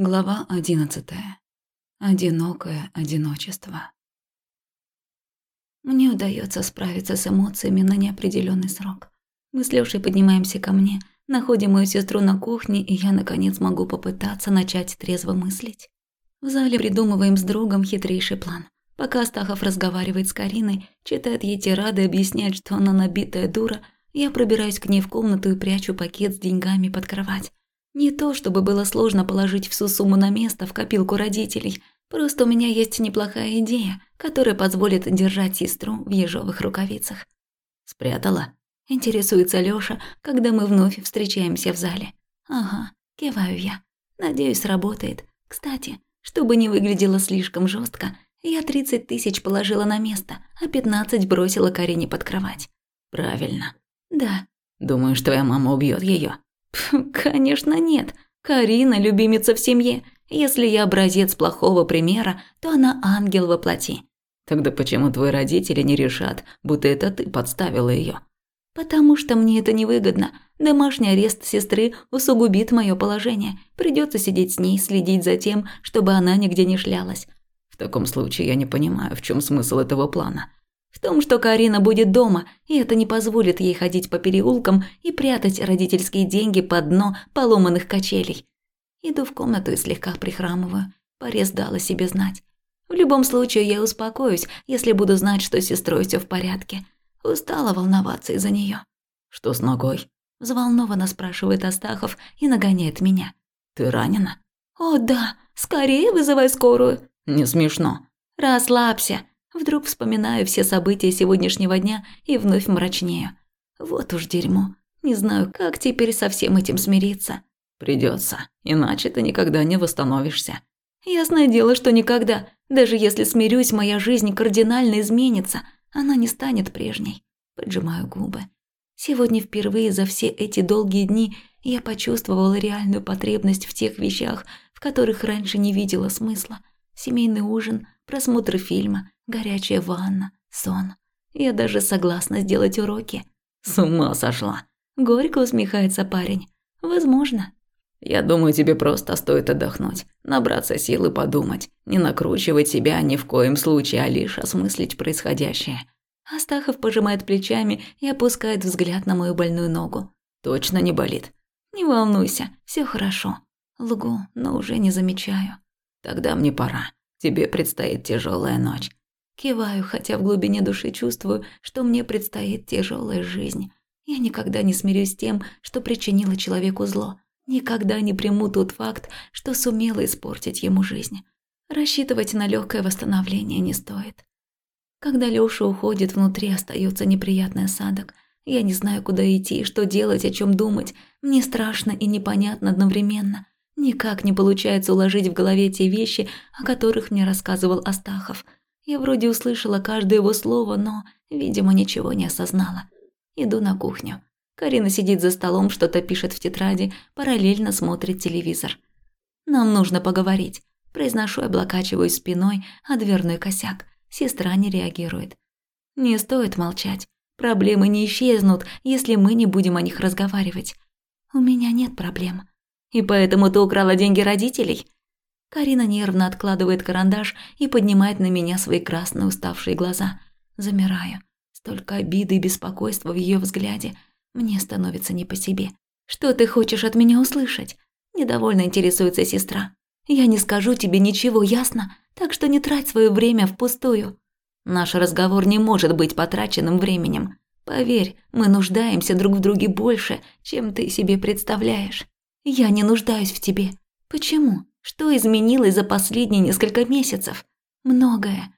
Глава одиннадцатая. Одинокое одиночество. Мне удается справиться с эмоциями на неопределенный срок. Мы с Лёшей поднимаемся ко мне, находим мою сестру на кухне, и я, наконец, могу попытаться начать трезво мыслить. В зале придумываем с другом хитрейший план. Пока Астахов разговаривает с Кариной, читает ей тирады и объясняет, что она набитая дура, я пробираюсь к ней в комнату и прячу пакет с деньгами под кровать. Не то, чтобы было сложно положить всю сумму на место в копилку родителей, просто у меня есть неплохая идея, которая позволит держать сестру в ежовых рукавицах. «Спрятала?» – интересуется Лёша, когда мы вновь встречаемся в зале. «Ага», – киваю я. «Надеюсь, сработает. Кстати, чтобы не выглядело слишком жестко, я 30 тысяч положила на место, а 15 бросила Карине под кровать». «Правильно». «Да». «Думаешь, твоя мама убьет ее? Конечно, нет. Карина – любимица в семье. Если я образец плохого примера, то она ангел во плоти. Тогда почему твои родители не решат, будто это ты подставила ее? Потому что мне это невыгодно. Домашний арест сестры усугубит мое положение. Придется сидеть с ней, следить за тем, чтобы она нигде не шлялась. В таком случае я не понимаю, в чем смысл этого плана. В том, что Карина будет дома, и это не позволит ей ходить по переулкам и прятать родительские деньги под дно поломанных качелей. Иду в комнату и слегка прихрамываю. Порез дала себе знать. В любом случае я успокоюсь, если буду знать, что с сестрой все в порядке. Устала волноваться из-за нее. «Что с ногой?» – взволнованно спрашивает Астахов и нагоняет меня. «Ты ранена?» «О, да! Скорее вызывай скорую!» «Не смешно!» «Расслабься! Вдруг вспоминаю все события сегодняшнего дня и вновь мрачнею. Вот уж дерьмо. Не знаю, как теперь со всем этим смириться. Придется, иначе ты никогда не восстановишься. Ясное дело, что никогда. Даже если смирюсь, моя жизнь кардинально изменится. Она не станет прежней. Поджимаю губы. Сегодня впервые за все эти долгие дни я почувствовала реальную потребность в тех вещах, в которых раньше не видела смысла. Семейный ужин, просмотр фильма, горячая ванна, сон. Я даже согласна сделать уроки. С ума сошла. Горько усмехается парень. Возможно. Я думаю, тебе просто стоит отдохнуть, набраться сил и подумать, не накручивать себя ни в коем случае, а лишь осмыслить происходящее. Астахов пожимает плечами и опускает взгляд на мою больную ногу. Точно не болит. Не волнуйся, все хорошо. Лгу, но уже не замечаю. Тогда мне пора. Тебе предстоит тяжелая ночь. Киваю, хотя в глубине души чувствую, что мне предстоит тяжелая жизнь. Я никогда не смирюсь с тем, что причинила человеку зло. Никогда не приму тот факт, что сумела испортить ему жизнь. Рассчитывать на легкое восстановление не стоит. Когда Лёша уходит, внутри остается неприятный осадок. Я не знаю, куда идти, что делать, о чем думать. Мне страшно и непонятно одновременно. Никак не получается уложить в голове те вещи, о которых мне рассказывал Астахов – я вроде услышала каждое его слово, но, видимо, ничего не осознала. Иду на кухню. Карина сидит за столом, что-то пишет в тетради, параллельно смотрит телевизор. «Нам нужно поговорить», – произношу и облокачиваю спиной о дверной косяк. Сестра не реагирует. «Не стоит молчать. Проблемы не исчезнут, если мы не будем о них разговаривать. У меня нет проблем. И поэтому ты украла деньги родителей?» Карина нервно откладывает карандаш и поднимает на меня свои красные уставшие глаза. Замираю. Столько обиды и беспокойства в ее взгляде. Мне становится не по себе. «Что ты хочешь от меня услышать?» Недовольно интересуется сестра. «Я не скажу тебе ничего, ясно? Так что не трать свое время впустую. Наш разговор не может быть потраченным временем. Поверь, мы нуждаемся друг в друге больше, чем ты себе представляешь. Я не нуждаюсь в тебе. Почему? Что изменилось за последние несколько месяцев? Многое.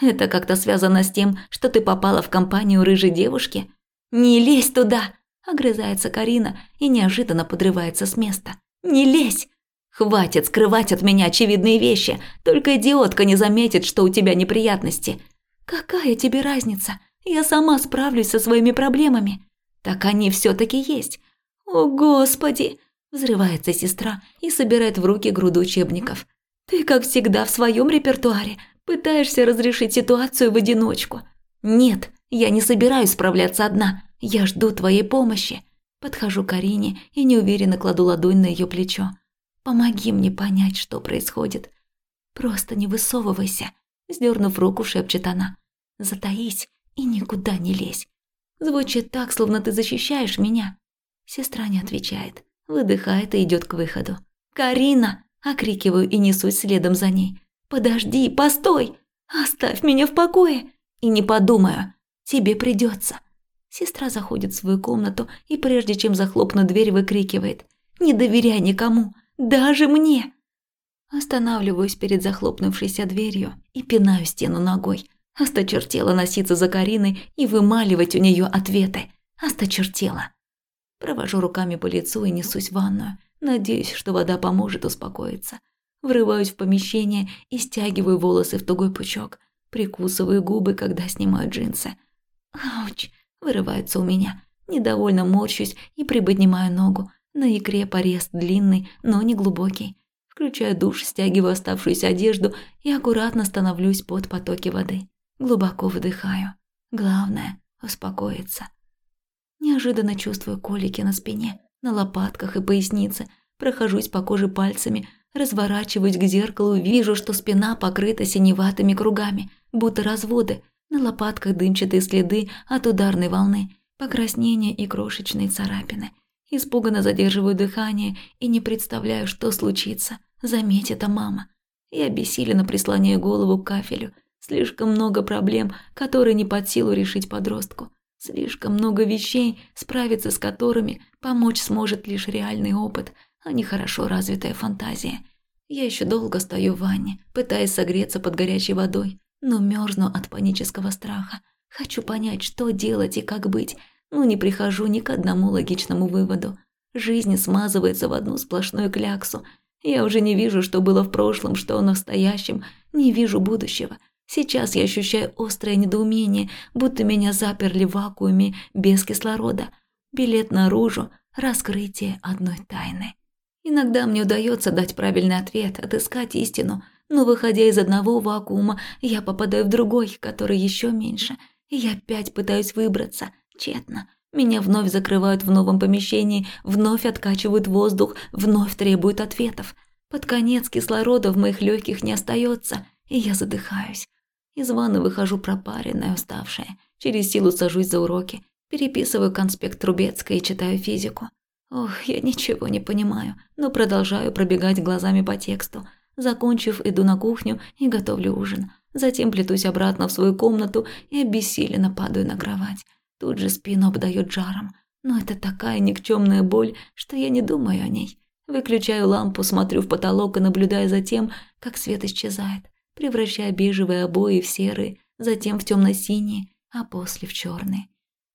Это как-то связано с тем, что ты попала в компанию рыжей девушки? Не лезь туда, огрызается Карина и неожиданно подрывается с места. Не лезь. Хватит скрывать от меня очевидные вещи, только идиотка не заметит, что у тебя неприятности. Какая тебе разница? Я сама справлюсь со своими проблемами. Так они все таки есть. О, господи, Взрывается сестра и собирает в руки груду учебников. «Ты, как всегда, в своем репертуаре пытаешься разрешить ситуацию в одиночку. Нет, я не собираюсь справляться одна. Я жду твоей помощи». Подхожу к Арине и неуверенно кладу ладонь на ее плечо. Помоги мне понять, что происходит. Просто не высовывайся, сдернув руку, шепчет она. Затаись и никуда не лезь. Звучит так, словно ты защищаешь меня. Сестра не отвечает, выдыхает и идет к выходу. «Карина!» – окрикиваю и несусь следом за ней. «Подожди, постой! Оставь меня в покое!» «И не подумаю, тебе придется. Сестра заходит в свою комнату и прежде чем захлопнуть дверь, выкрикивает «Не доверяй никому, даже мне!» Останавливаюсь перед захлопнувшейся дверью и пинаю стену ногой. Осточертела носиться за Кариной и вымаливать у нее ответы. Осточертела. Провожу руками по лицу и несусь в ванную. Надеюсь, что вода поможет успокоиться. Врываюсь в помещение и стягиваю волосы в тугой пучок. Прикусываю губы, когда снимаю джинсы. Ауч! Вырывается у меня. Недовольно морщусь и приподнимаю ногу. На икре порез длинный, но не глубокий. Включаю душ, стягиваю оставшуюся одежду и аккуратно становлюсь под потоки воды. Глубоко выдыхаю. Главное – успокоиться. Неожиданно чувствую колики на спине, на лопатках и пояснице. Прохожусь по коже пальцами, разворачиваюсь к зеркалу, вижу, что спина покрыта синеватыми кругами, будто разводы – на лопатках дымчатые следы от ударной волны, покраснения и крошечные царапины. Испуганно задерживаю дыхание и не представляю, что случится. Заметит это мама. Я бессиленно прислоняю голову к кафелю. Слишком много проблем, которые не под силу решить подростку. Слишком много вещей, справиться с которыми помочь сможет лишь реальный опыт, а не хорошо развитая фантазия. Я еще долго стою в ванне, пытаясь согреться под горячей водой, но мерзну от панического страха. Хочу понять, что делать и как быть, но не прихожу ни к одному логичному выводу. Жизнь смазывается в одну сплошную кляксу. Я уже не вижу, что было в прошлом, что в настоящем, не вижу будущего. Сейчас я ощущаю острое недоумение, будто меня заперли в вакууме без кислорода. Билет наружу, раскрытие одной тайны. Иногда мне удается дать правильный ответ, отыскать истину – но выходя из одного вакуума, я попадаю в другой, который еще меньше. И я опять пытаюсь выбраться. Тщетно. Меня вновь закрывают в новом помещении, вновь откачивают воздух, вновь требуют ответов. Под конец кислорода в моих легких не остается, и я задыхаюсь. Из ванны выхожу пропаренная, уставшая. Через силу сажусь за уроки, переписываю конспект Трубецкой и читаю физику. Ох, я ничего не понимаю, но продолжаю пробегать глазами по тексту. Закончив, иду на кухню и готовлю ужин. Затем плетусь обратно в свою комнату и обессиленно падаю на кровать. Тут же спину обдает жаром. Но это такая никчемная боль, что я не думаю о ней. Выключаю лампу, смотрю в потолок и наблюдаю за тем, как свет исчезает, превращая бежевые обои в серые, затем в темно-синие, а после в черные.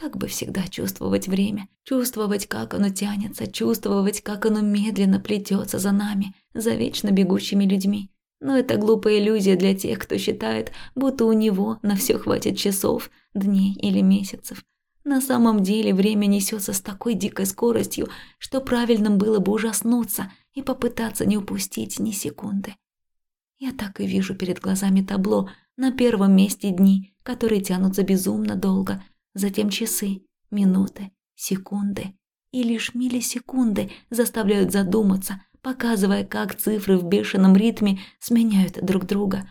Так бы всегда чувствовать время, чувствовать, как оно тянется, чувствовать, как оно медленно плетется за нами, за вечно бегущими людьми. Но это глупая иллюзия для тех, кто считает, будто у него на все хватит часов, дней или месяцев. На самом деле время несется с такой дикой скоростью, что правильным было бы ужаснуться и попытаться не упустить ни секунды. Я так и вижу перед глазами табло, на первом месте дни, которые тянутся безумно долго, затем часы, минуты, секунды и лишь миллисекунды заставляют задуматься, показывая, как цифры в бешеном ритме сменяют друг друга.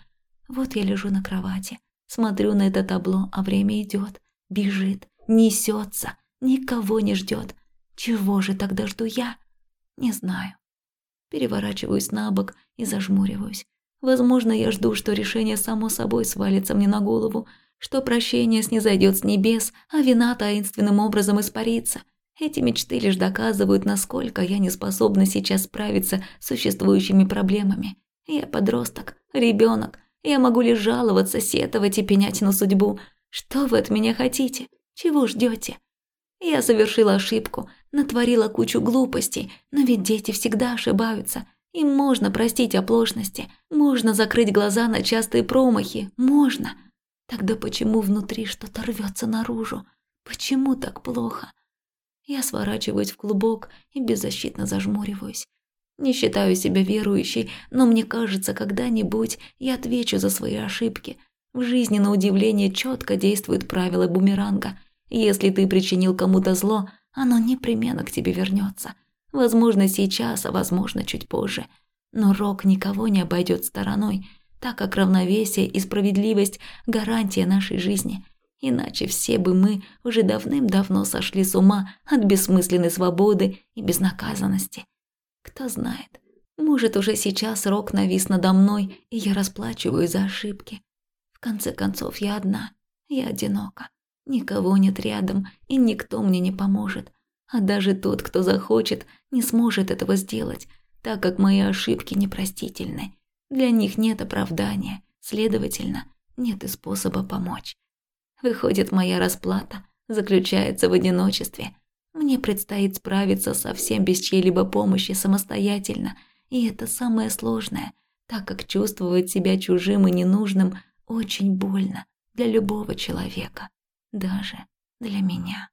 Вот я лежу на кровати, смотрю на это табло, а время идет, бежит, несется, никого не ждет. Чего же тогда жду я? Не знаю. Переворачиваюсь на бок и зажмуриваюсь. Возможно, я жду, что решение само собой свалится мне на голову, что прощение снизойдет с небес, а вина таинственным образом испарится. Эти мечты лишь доказывают, насколько я не способна сейчас справиться с существующими проблемами. Я подросток, ребенок. Я могу лишь жаловаться, сетовать и пенять на судьбу. Что вы от меня хотите? Чего ждете? Я совершила ошибку, натворила кучу глупостей, но ведь дети всегда ошибаются. Им можно простить оплошности, можно закрыть глаза на частые промахи, можно. Тогда почему внутри что-то рвется наружу? Почему так плохо? Я сворачиваюсь в клубок и беззащитно зажмуриваюсь. Не считаю себя верующей, но мне кажется, когда-нибудь я отвечу за свои ошибки. В жизни, на удивление, четко действуют правила бумеранга. Если ты причинил кому-то зло, оно непременно к тебе вернется. Возможно, сейчас, а возможно, чуть позже. Но Рок никого не обойдет стороной, так как равновесие и справедливость – гарантия нашей жизни. Иначе все бы мы уже давным-давно сошли с ума от бессмысленной свободы и безнаказанности. Кто знает, может, уже сейчас Рок навис надо мной, и я расплачиваюсь за ошибки. В конце концов, я одна, я одинока. Никого нет рядом, и никто мне не поможет. А даже тот, кто захочет, не сможет этого сделать, так как мои ошибки непростительны. Для них нет оправдания, следовательно, нет и способа помочь. Выходит, моя расплата заключается в одиночестве. Мне предстоит справиться совсем без чьей-либо помощи самостоятельно, и это самое сложное, так как чувствовать себя чужим и ненужным очень больно для любого человека даже для меня.